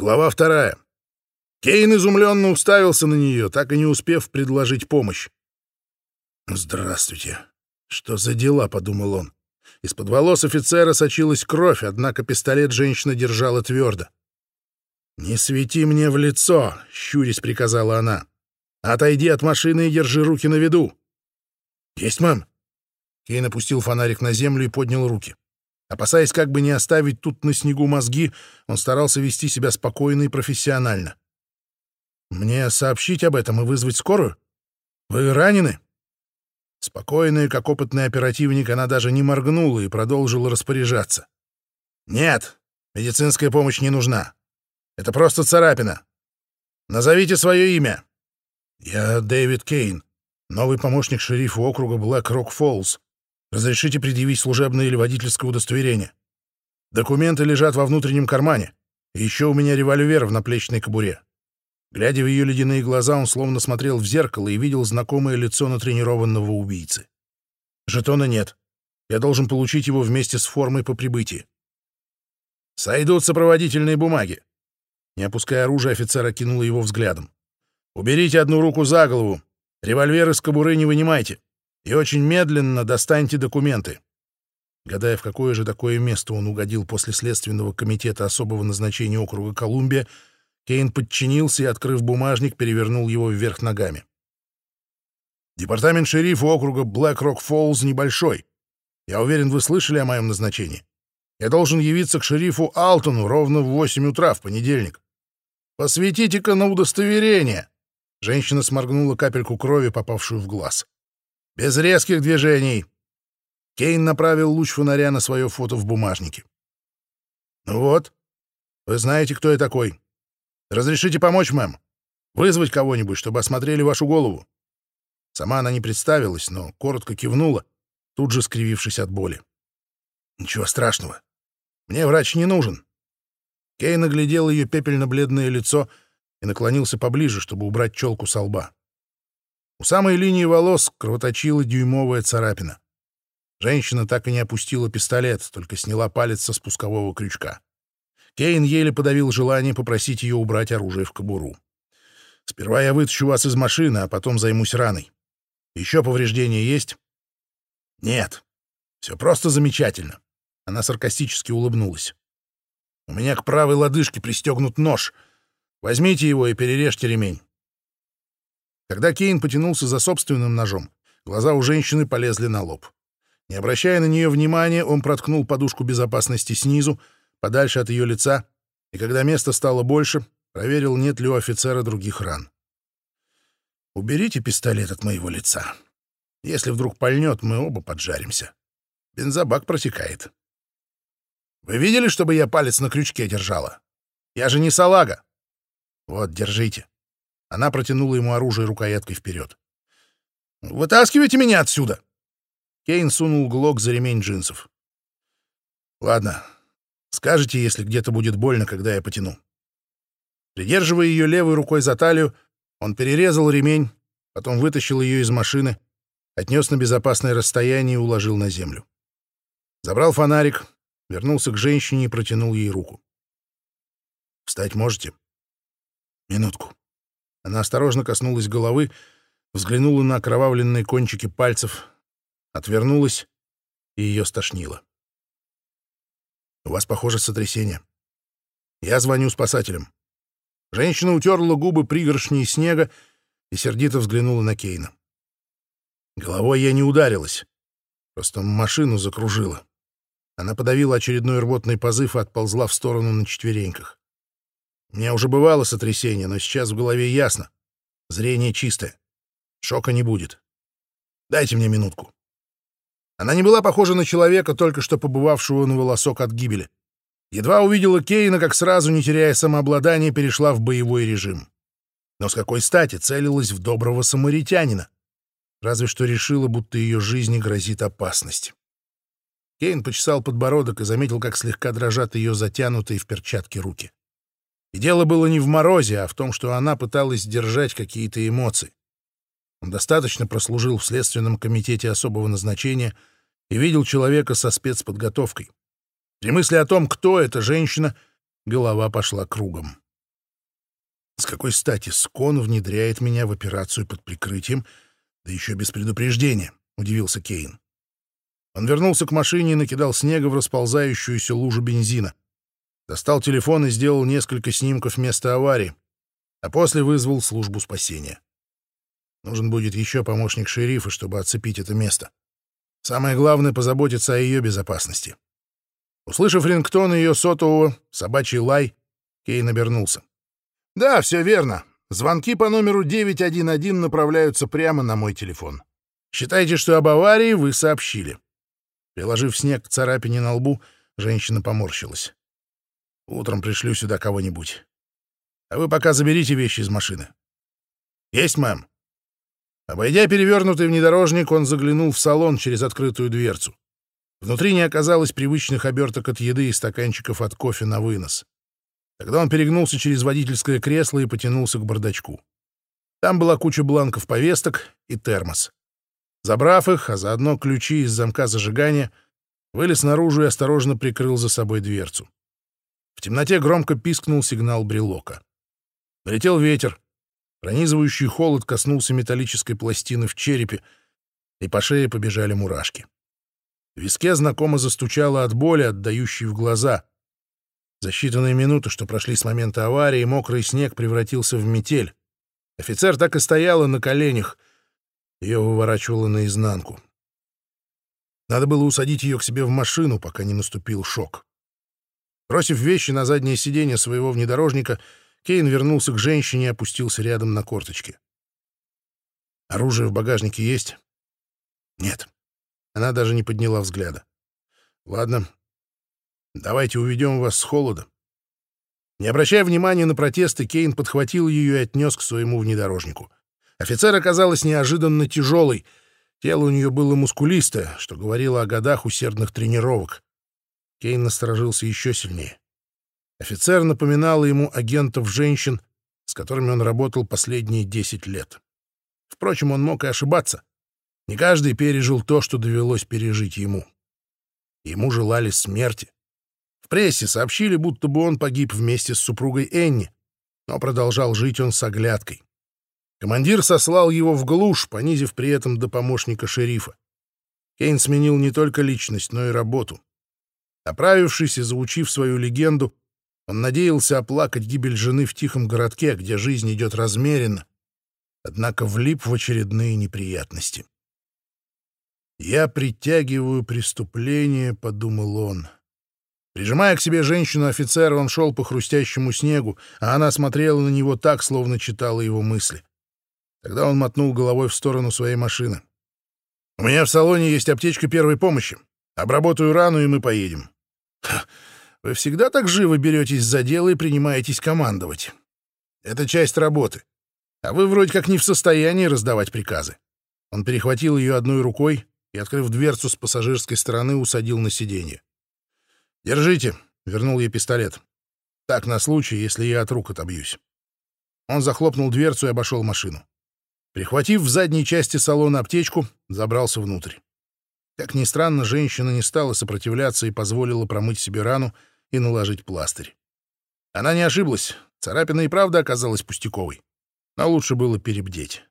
Глава вторая. Кейн изумленно уставился на нее, так и не успев предложить помощь. «Здравствуйте. Что за дела?» — подумал он. Из-под волос офицера сочилась кровь, однако пистолет женщина держала твердо. «Не свети мне в лицо!» — щурясь приказала она. «Отойди от машины и держи руки на виду!» «Есть, мэм!» Кейн опустил фонарик на землю и поднял руки. Опасаясь как бы не оставить тут на снегу мозги, он старался вести себя спокойно и профессионально. «Мне сообщить об этом и вызвать скорую? Вы ранены?» Спокойная, как опытный оперативник, она даже не моргнула и продолжила распоряжаться. «Нет, медицинская помощь не нужна. Это просто царапина. Назовите свое имя». «Я Дэвид Кейн, новый помощник шерифа округа Блэк Рок Фоллс. Разрешите предъявить служебное или водительское удостоверение. Документы лежат во внутреннем кармане. И еще у меня револьвер в наплечной кобуре. Глядя в ее ледяные глаза, он словно смотрел в зеркало и видел знакомое лицо натренированного убийцы. Жетона нет. Я должен получить его вместе с формой по прибытии. Сойдут сопроводительные бумаги. Не опуская оружие, офицер окинул его взглядом. «Уберите одну руку за голову. Револьвер из кобуры не вынимайте и очень медленно достаньте документы. Гадая, в какое же такое место он угодил после Следственного комитета особого назначения округа Колумбия, Кейн подчинился и, открыв бумажник, перевернул его вверх ногами. Департамент шерифа округа Блэк-Рок-Фоллз небольшой. Я уверен, вы слышали о моем назначении. Я должен явиться к шерифу Алтону ровно в восемь утра в понедельник. Посветите-ка на удостоверение. Женщина сморгнула капельку крови, попавшую в глаз. Без резких движений. Кейн направил луч фонаря на свое фото в бумажнике. «Ну вот, вы знаете, кто я такой. Разрешите помочь, мэм? Вызвать кого-нибудь, чтобы осмотрели вашу голову?» Сама она не представилась, но коротко кивнула, тут же скривившись от боли. «Ничего страшного. Мне врач не нужен». Кейн оглядел ее пепельно-бледное лицо и наклонился поближе, чтобы убрать челку со лба. У самой линии волос кровоточила дюймовая царапина. Женщина так и не опустила пистолет, только сняла палец со спускового крючка. Кейн еле подавил желание попросить ее убрать оружие в кобуру. «Сперва я вытащу вас из машины, а потом займусь раной. Еще повреждения есть?» «Нет. Все просто замечательно». Она саркастически улыбнулась. «У меня к правой лодыжке пристегнут нож. Возьмите его и перережьте ремень. Когда Кейн потянулся за собственным ножом, глаза у женщины полезли на лоб. Не обращая на нее внимания, он проткнул подушку безопасности снизу, подальше от ее лица, и когда места стало больше, проверил, нет ли у офицера других ран. «Уберите пистолет от моего лица. Если вдруг пальнет, мы оба поджаримся. Бензобак протекает». «Вы видели, чтобы я палец на крючке держала? Я же не салага. Вот, держите. Она протянула ему оружие рукояткой вперед. «Вытаскивайте меня отсюда!» Кейн сунул глок за ремень джинсов. «Ладно, скажете, если где-то будет больно, когда я потяну». Придерживая ее левой рукой за талию, он перерезал ремень, потом вытащил ее из машины, отнес на безопасное расстояние и уложил на землю. Забрал фонарик, вернулся к женщине и протянул ей руку. «Встать можете?» «Минутку». Она осторожно коснулась головы, взглянула на окровавленные кончики пальцев, отвернулась, и ее стошнило. «У вас, похоже, сотрясение. Я звоню спасателям». Женщина утерла губы пригоршней снега и сердито взглянула на Кейна. Головой я не ударилась, просто машину закружила. Она подавила очередной рвотный позыв и отползла в сторону на четвереньках. У меня уже бывало сотрясение, но сейчас в голове ясно. Зрение чистое. Шока не будет. Дайте мне минутку. Она не была похожа на человека, только что побывавшего на волосок от гибели. Едва увидела Кейна, как сразу, не теряя самообладания, перешла в боевой режим. Но с какой стати целилась в доброго самаритянина? Разве что решила, будто ее жизни грозит опасность. Кейн почесал подбородок и заметил, как слегка дрожат ее затянутые в перчатки руки. И дело было не в морозе, а в том, что она пыталась сдержать какие-то эмоции. Он достаточно прослужил в Следственном комитете особого назначения и видел человека со спецподготовкой. При мысли о том, кто эта женщина, голова пошла кругом. С какой стати Скон внедряет меня в операцию под прикрытием, да еще без предупреждения? — удивился Кейн. Он вернулся к машине и накидал снега в расползающуюся лужу бензина. Достал телефон и сделал несколько снимков места аварии, а после вызвал службу спасения. Нужен будет еще помощник шерифа, чтобы оцепить это место. Самое главное — позаботиться о ее безопасности. Услышав рингтон ее сотового, собачий лай, Кейн обернулся. «Да, все верно. Звонки по номеру 911 направляются прямо на мой телефон. Считайте, что об аварии вы сообщили». Приложив снег к царапине на лбу, женщина поморщилась. «Утром пришлю сюда кого-нибудь. А вы пока заберите вещи из машины». «Есть, мэм». Обойдя перевернутый внедорожник, он заглянул в салон через открытую дверцу. Внутри не оказалось привычных оберток от еды и стаканчиков от кофе на вынос. Тогда он перегнулся через водительское кресло и потянулся к бардачку. Там была куча бланков повесток и термос. Забрав их, а заодно ключи из замка зажигания, вылез наружу и осторожно прикрыл за собой дверцу. Темноте громко пискнул сигнал брелока. Налетел ветер, Пронизывающий холод коснулся металлической пластины в черепе, и по шее побежали мурашки. В виске знакомо застучало от боли, отдающей в глаза. За считанные минуты, что прошли с момента аварии, мокрый снег превратился в метель. Офицер так и стояла на коленях. Ее выворачивало наизнанку. Надо было усадить ее к себе в машину, пока не наступил шок. Бросив вещи на заднее сиденье своего внедорожника, Кейн вернулся к женщине и опустился рядом на корточки. «Оружие в багажнике есть?» «Нет». Она даже не подняла взгляда. «Ладно, давайте уведем вас с холода». Не обращая внимания на протесты, Кейн подхватил ее и отнес к своему внедорожнику. Офицер оказалась неожиданно тяжелой. Тело у нее было мускулистое, что говорило о годах усердных тренировок. Кейн насторожился еще сильнее. Офицер напоминал ему агентов женщин, с которыми он работал последние десять лет. Впрочем, он мог и ошибаться. Не каждый пережил то, что довелось пережить ему. Ему желали смерти. В прессе сообщили, будто бы он погиб вместе с супругой Энни, но продолжал жить он с оглядкой. Командир сослал его в глушь, понизив при этом до помощника шерифа. Кейн сменил не только личность, но и работу. Оправившись и заучив свою легенду, он надеялся оплакать гибель жены в тихом городке, где жизнь идет размеренно, однако влип в очередные неприятности. «Я притягиваю преступление», — подумал он. Прижимая к себе женщину-офицера, он шел по хрустящему снегу, а она смотрела на него так, словно читала его мысли. Тогда он мотнул головой в сторону своей машины. «У меня в салоне есть аптечка первой помощи. Обработаю рану, и мы поедем». Вы всегда так живо беретесь за дело и принимаетесь командовать. Это часть работы. А вы вроде как не в состоянии раздавать приказы. Он перехватил ее одной рукой и, открыв дверцу с пассажирской стороны, усадил на сиденье. «Держите», — вернул ей пистолет. «Так, на случай, если я от рук отобьюсь». Он захлопнул дверцу и обошел машину. Прихватив в задней части салона аптечку, забрался внутрь. Как ни странно, женщина не стала сопротивляться и позволила промыть себе рану и наложить пластырь. Она не ошиблась, царапина и правда оказалась пустяковой. Но лучше было перебдеть.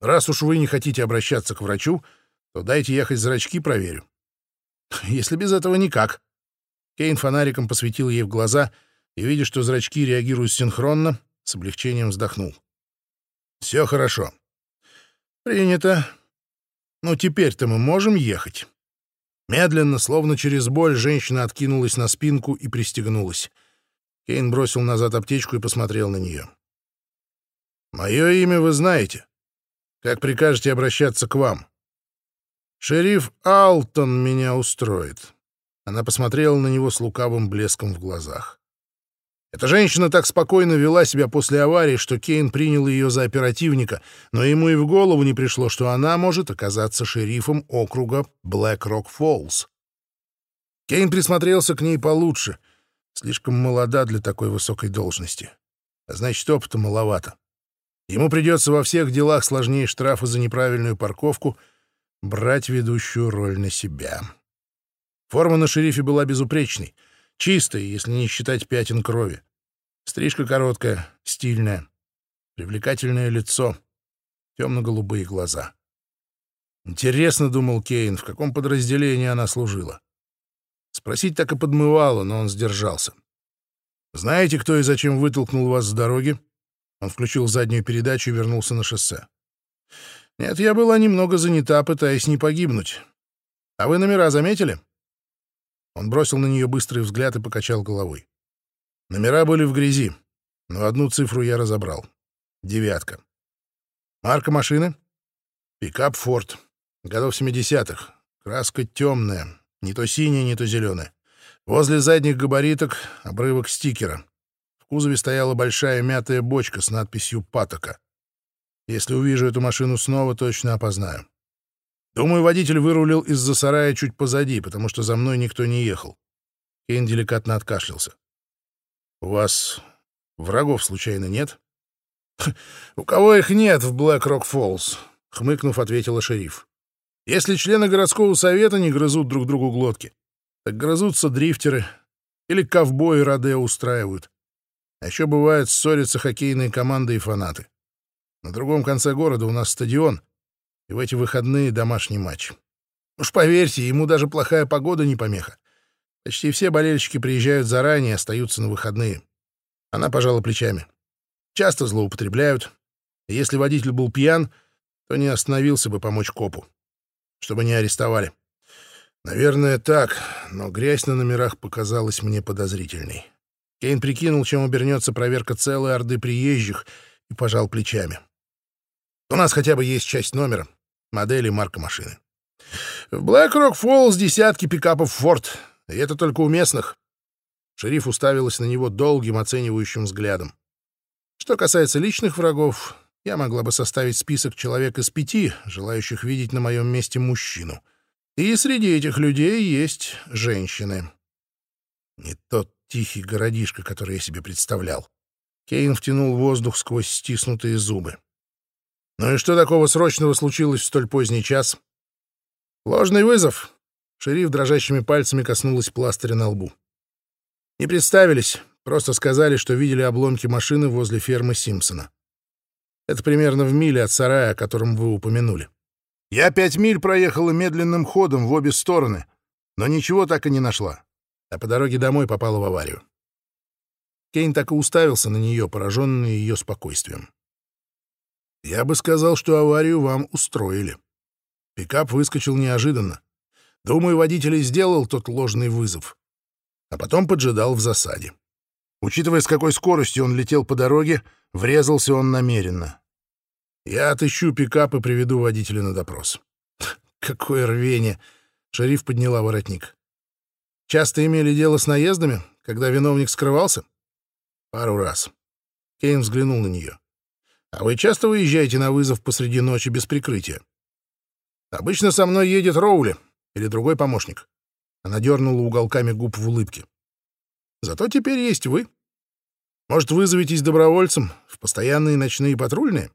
Раз уж вы не хотите обращаться к врачу, то дайте ехать зрачки проверю. Если без этого никак. Кейн фонариком посветил ей в глаза и, видя, что зрачки реагируют синхронно, с облегчением вздохнул. «Все хорошо». «Принято. Ну, теперь-то мы можем ехать. Медленно, словно через боль, женщина откинулась на спинку и пристегнулась. Кейн бросил назад аптечку и посмотрел на нее. «Мое имя вы знаете. Как прикажете обращаться к вам?» «Шериф Алтон меня устроит». Она посмотрела на него с лукавым блеском в глазах. Эта женщина так спокойно вела себя после аварии, что Кейн принял ее за оперативника, но ему и в голову не пришло, что она может оказаться шерифом округа Блэк-Рок-Фоллс. Кейн присмотрелся к ней получше. Слишком молода для такой высокой должности. А значит, опыта маловато. Ему придется во всех делах сложнее штрафа за неправильную парковку брать ведущую роль на себя. Форма на шерифе была безупречной — чистой, если не считать пятен крови. Стрижка короткая, стильная, привлекательное лицо, темно-голубые глаза. Интересно, думал Кейн, в каком подразделении она служила. Спросить так и подмывало, но он сдержался. «Знаете, кто и зачем вытолкнул вас с дороги?» Он включил заднюю передачу и вернулся на шоссе. «Нет, я была немного занята, пытаясь не погибнуть. А вы номера заметили?» Он бросил на нее быстрый взгляд и покачал головой. Номера были в грязи, но одну цифру я разобрал. Девятка. Марка машины? Пикап «Форд». Годов 70-х. Краска темная. Не то синяя, не то зеленая. Возле задних габариток обрывок стикера. В кузове стояла большая мятая бочка с надписью «Патока». Если увижу эту машину снова, точно опознаю. Думаю, водитель вырулил из-за сарая чуть позади, потому что за мной никто не ехал. Кейн деликатно откашлялся. «У вас врагов случайно нет?» «У кого их нет в Блэк-Рок-Фоллс?» — хмыкнув, ответила шериф. «Если члены городского совета не грызут друг другу глотки, так грызутся дрифтеры или ковбои Родео устраивают. А еще бывает ссорятся хоккейные команды и фанаты. На другом конце города у нас стадион, в эти выходные домашний матч. Уж поверьте, ему даже плохая погода не помеха. Почти все болельщики приезжают заранее остаются на выходные. Она пожала плечами. Часто злоупотребляют. И если водитель был пьян, то не остановился бы помочь копу, чтобы не арестовали. Наверное, так, но грязь на номерах показалась мне подозрительной. Кейн прикинул, чем обернется проверка целой орды приезжих, и пожал плечами. У нас хотя бы есть часть номера, модели марка машины. В Блэк-Рок десятки пикапов «Форд», и это только у местных. Шериф уставилась на него долгим оценивающим взглядом. Что касается личных врагов, я могла бы составить список человек из пяти, желающих видеть на моем месте мужчину. И среди этих людей есть женщины. Не тот тихий городишко, который я себе представлял. Кейн втянул воздух сквозь стиснутые зубы. «Ну и что такого срочного случилось в столь поздний час?» «Ложный вызов!» Шериф дрожащими пальцами коснулась пластыря на лбу. «Не представились, просто сказали, что видели обломки машины возле фермы Симпсона. Это примерно в миле от сарая, о котором вы упомянули. Я пять миль проехала медленным ходом в обе стороны, но ничего так и не нашла, а по дороге домой попала в аварию. Кейн так и уставился на нее, пораженный ее спокойствием. Я бы сказал, что аварию вам устроили. Пикап выскочил неожиданно. Думаю, водитель сделал тот ложный вызов. А потом поджидал в засаде. Учитывая, с какой скоростью он летел по дороге, врезался он намеренно. Я отыщу пикап и приведу водителя на допрос. Какое рвение! Шериф подняла воротник. Часто имели дело с наездами, когда виновник скрывался? Пару раз. Кейн взглянул на нее. А вы часто выезжаете на вызов посреди ночи без прикрытия? Обычно со мной едет Роули или другой помощник. Она дернула уголками губ в улыбке. Зато теперь есть вы. Может, вызоветесь добровольцем в постоянные ночные патрульные?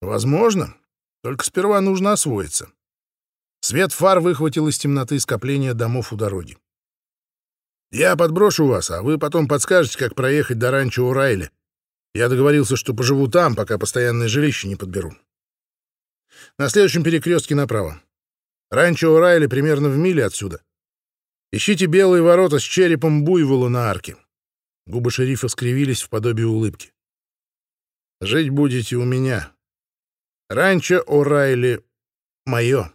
Возможно. Только сперва нужно освоиться. Свет фар выхватил из темноты скопления домов у дороги. Я подброшу вас, а вы потом подскажете, как проехать до ранчо Урайли. Я договорился, что поживу там, пока постоянное жилище не подберу. На следующем перекрестке направо. Ранчо Урайли примерно в миле отсюда. Ищите белые ворота с черепом буйвола на арке. Губы шерифа скривились в подобие улыбки. Жить будете у меня. Ранчо О'Райли мое.